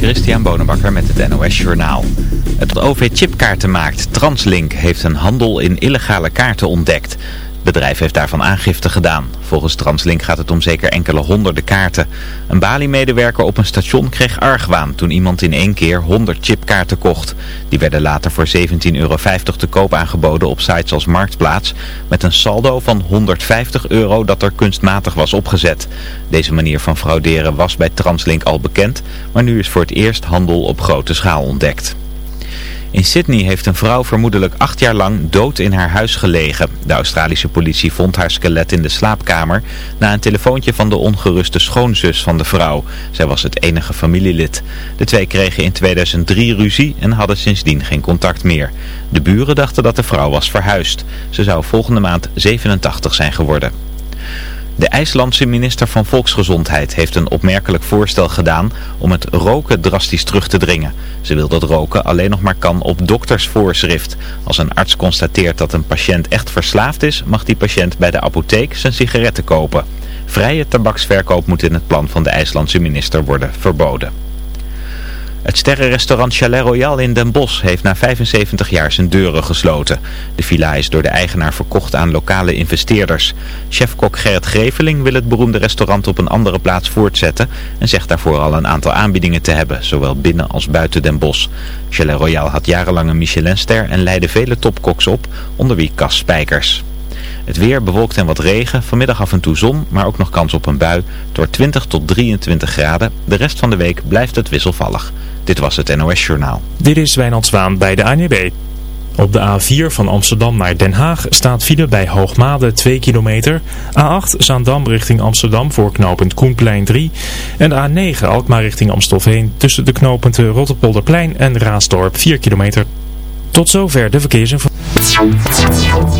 Christian Bonenbakker met het NOS Journaal. Het OV chipkaarten maakt. Translink heeft een handel in illegale kaarten ontdekt. Het bedrijf heeft daarvan aangifte gedaan. Volgens Translink gaat het om zeker enkele honderden kaarten. Een Bali-medewerker op een station kreeg argwaan toen iemand in één keer 100 chipkaarten kocht. Die werden later voor 17,50 euro te koop aangeboden op sites als Marktplaats met een saldo van 150 euro dat er kunstmatig was opgezet. Deze manier van frauderen was bij Translink al bekend, maar nu is voor het eerst handel op grote schaal ontdekt. In Sydney heeft een vrouw vermoedelijk acht jaar lang dood in haar huis gelegen. De Australische politie vond haar skelet in de slaapkamer na een telefoontje van de ongeruste schoonzus van de vrouw. Zij was het enige familielid. De twee kregen in 2003 ruzie en hadden sindsdien geen contact meer. De buren dachten dat de vrouw was verhuisd. Ze zou volgende maand 87 zijn geworden. De IJslandse minister van Volksgezondheid heeft een opmerkelijk voorstel gedaan om het roken drastisch terug te dringen. Ze wil dat roken alleen nog maar kan op doktersvoorschrift. Als een arts constateert dat een patiënt echt verslaafd is, mag die patiënt bij de apotheek zijn sigaretten kopen. Vrije tabaksverkoop moet in het plan van de IJslandse minister worden verboden. Het sterrenrestaurant Chalet Royal in Den Bosch heeft na 75 jaar zijn deuren gesloten. De villa is door de eigenaar verkocht aan lokale investeerders. Chefkok Gerrit Greveling wil het beroemde restaurant op een andere plaats voortzetten en zegt daarvoor al een aantal aanbiedingen te hebben, zowel binnen als buiten Den Bosch. Chalet Royal had jarenlang een Michelinster en leidde vele topkoks op, onder wie Cas Spijkers. Het weer bewolkt en wat regen, vanmiddag af en toe zon, maar ook nog kans op een bui. Door 20 tot 23 graden. De rest van de week blijft het wisselvallig. Dit was het NOS Journaal. Dit is Wijnand Zwaan bij de ANWB. Op de A4 van Amsterdam naar Den Haag staat file bij Hoogmade 2 kilometer. A8 Zaandam richting Amsterdam voor knooppunt Koenplein 3. En A9 Alkmaar richting Amstelveen tussen de knooppunten Rotterpolderplein en Raasdorp 4 kilometer. Tot zover de verkeersinformatie.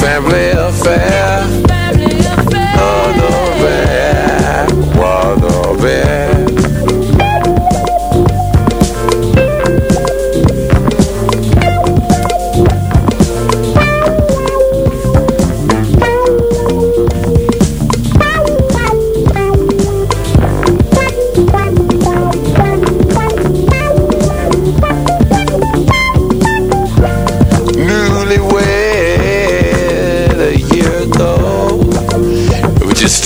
family affair.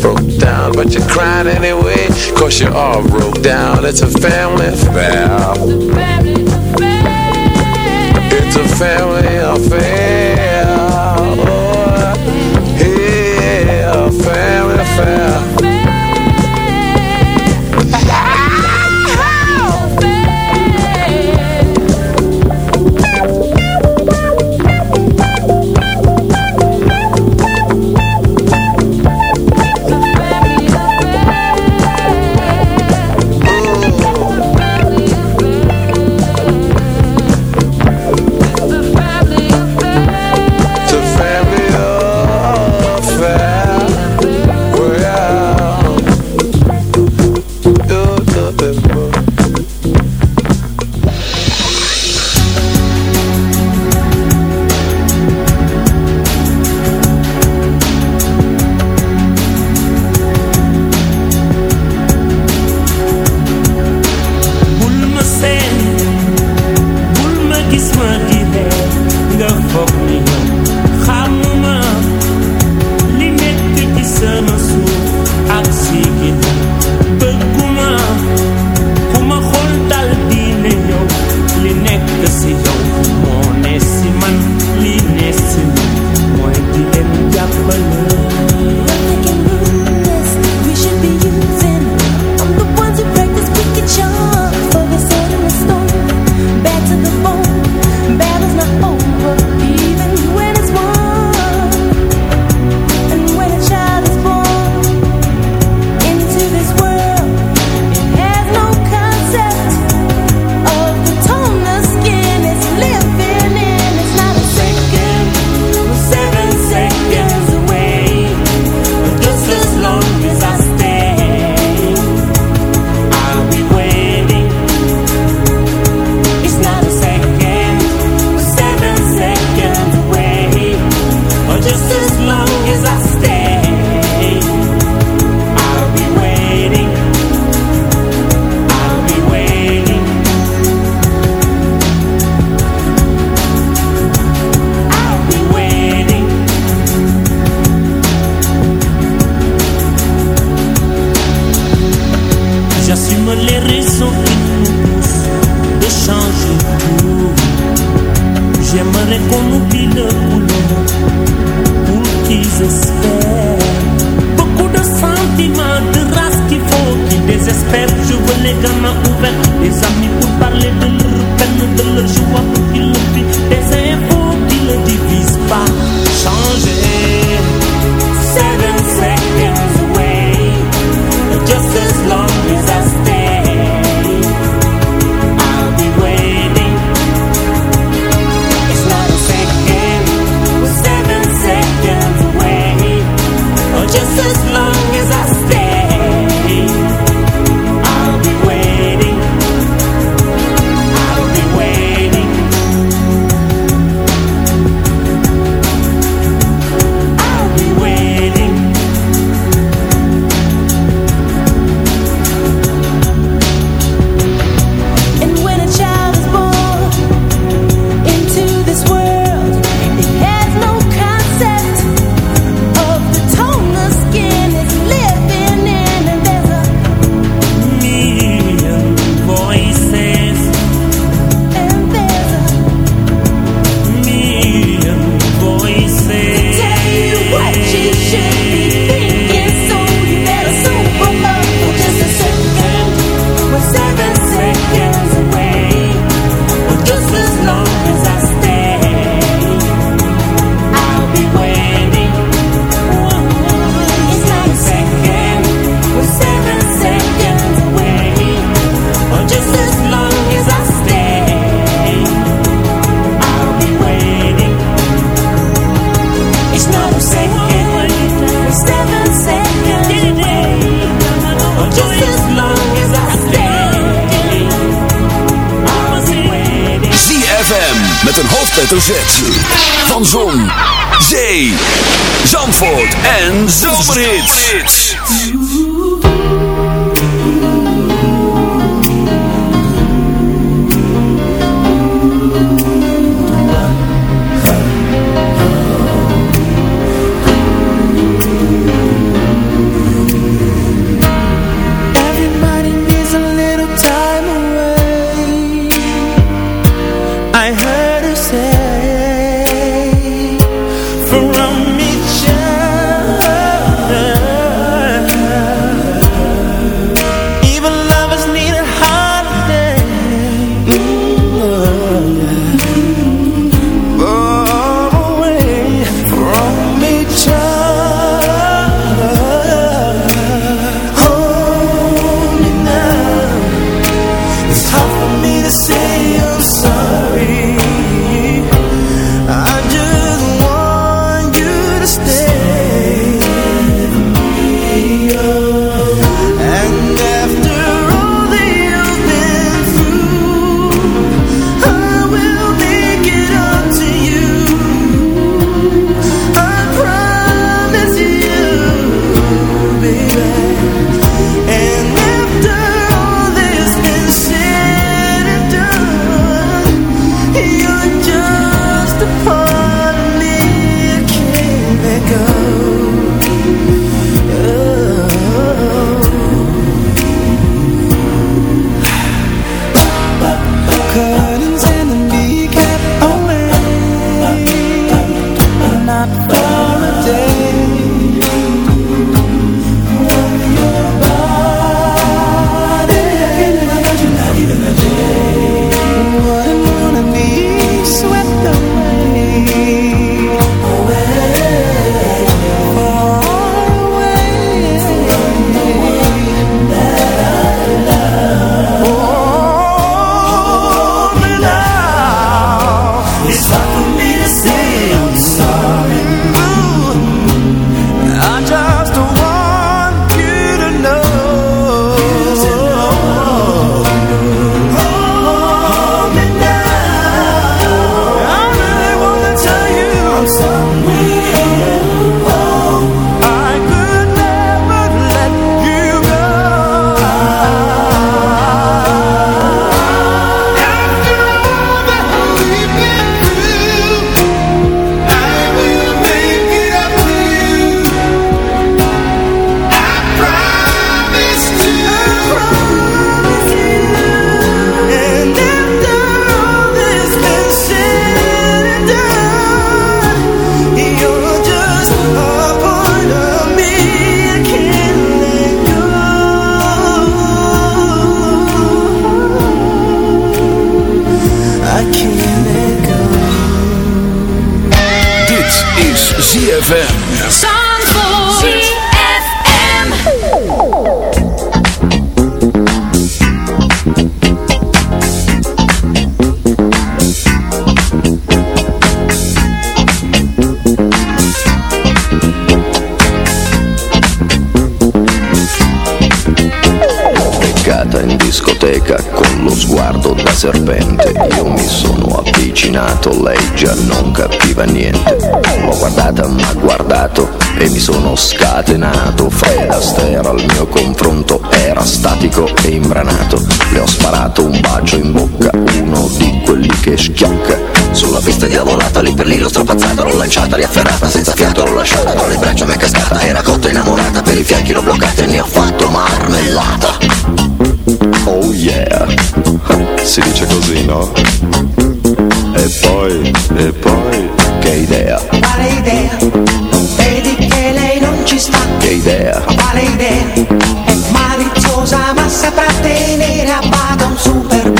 broke down, but you're crying anyway. Cause you all broke down. It's a family affair. It's a family affair. Oh, yeah, family affair. camminato, lei già non capiva niente. L'ho guardata, ma guardato e mi sono scatenato. Fred Aster al mio confronto era statico e imbranato. Le ho sparato un bacio in bocca, uno di quelli che schiacca. Sulla pista diavolata, lì per lì l'ho strapazzata, l'ho lanciata, l'ho afferrata, senza fiato l'ho lasciata, con le braccia mi è cascata, era cotta innamorata, per i fianchi l'ho bloccata e ne ho fatto marmellata. Oh yeah, si dice così, no? E poi, e poi, che idea Vale idea, vedi che lei non ci sta. Che idea, vale idea. È maliziosa ma saprà tenere a bada un super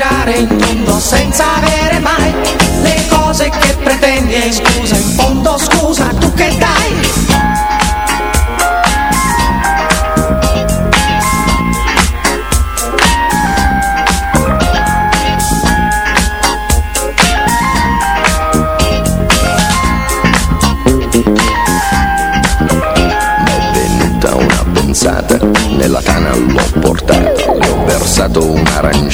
girare in mondo senza avere mai le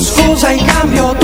Scusa in cambio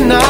tonight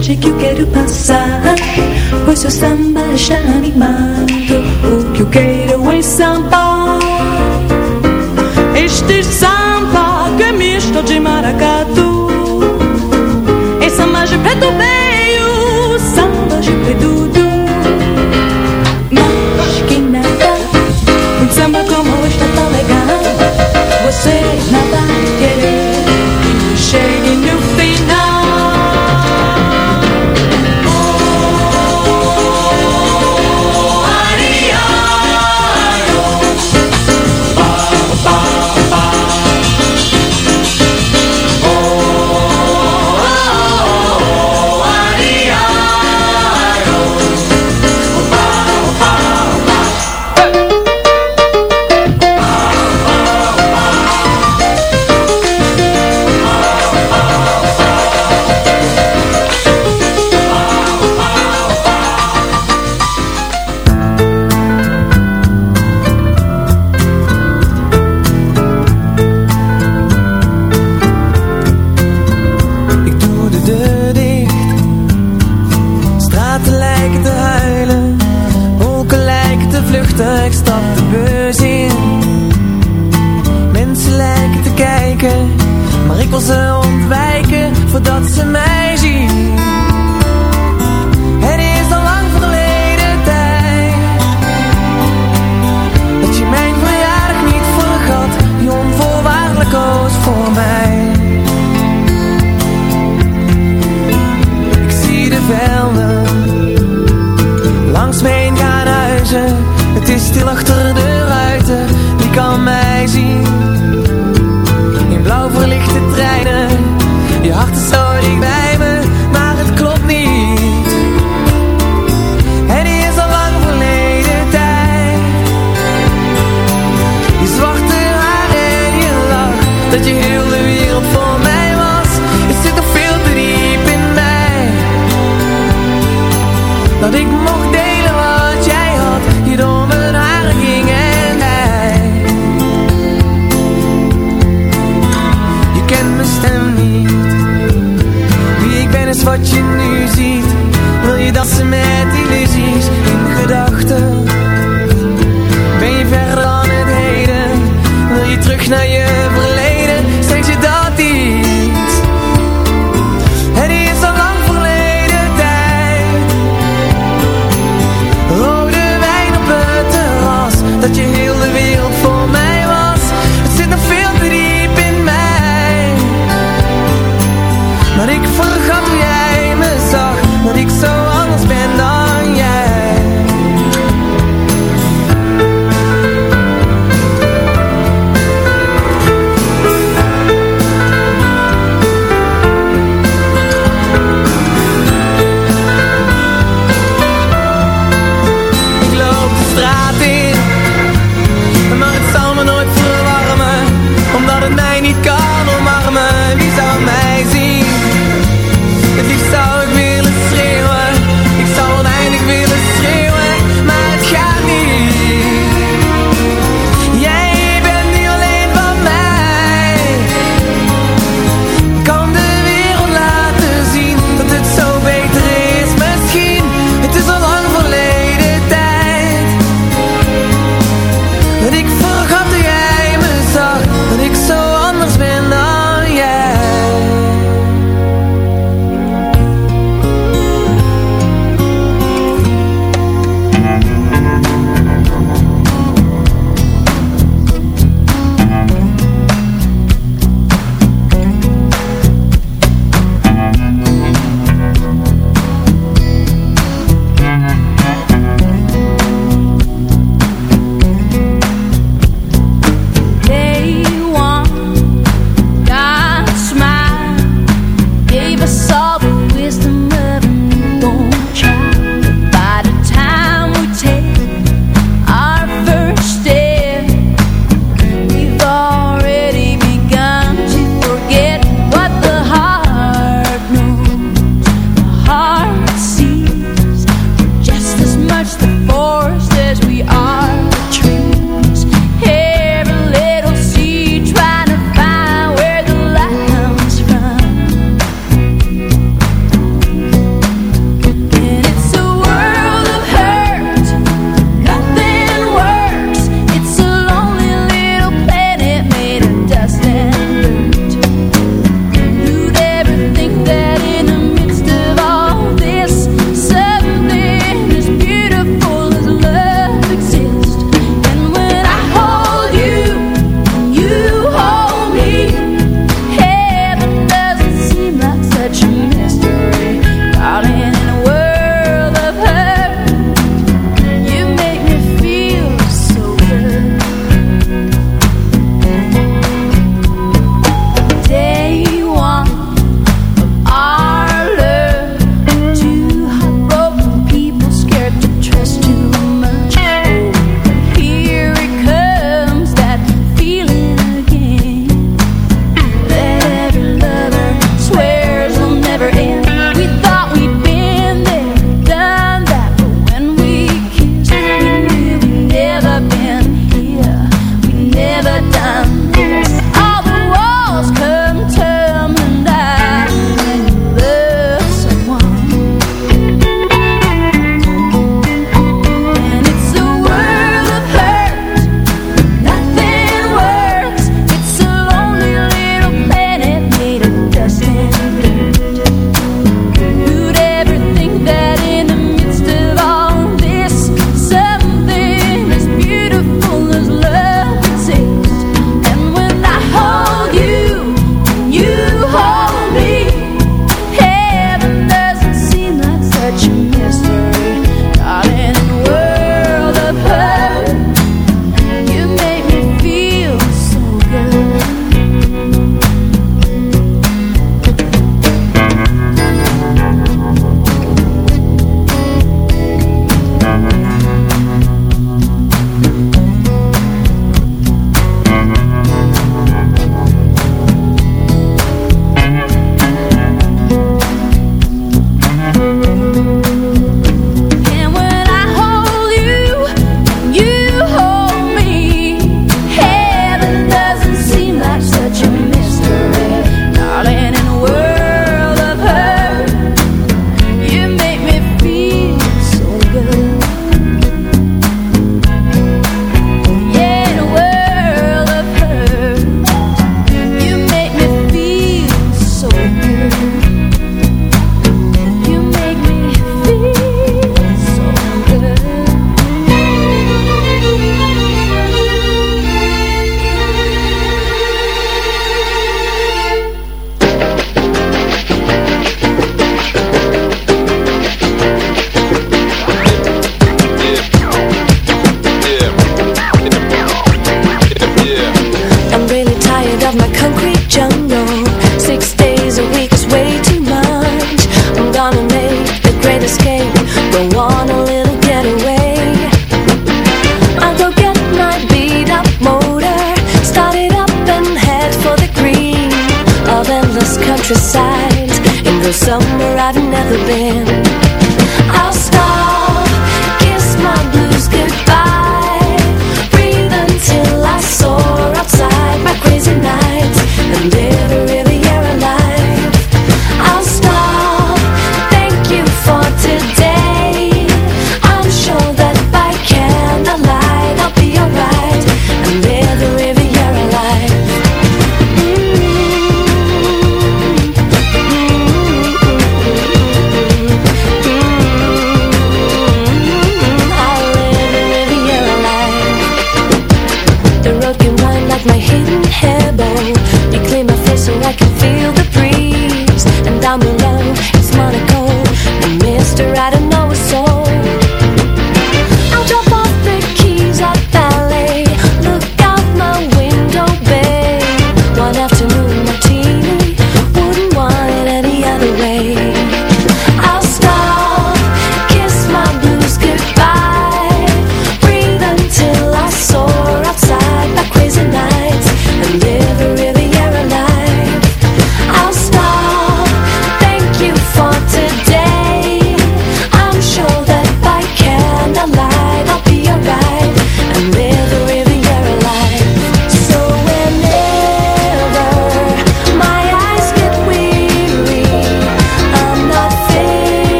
mensagem que eu quero passar. Pois o samba já me. down the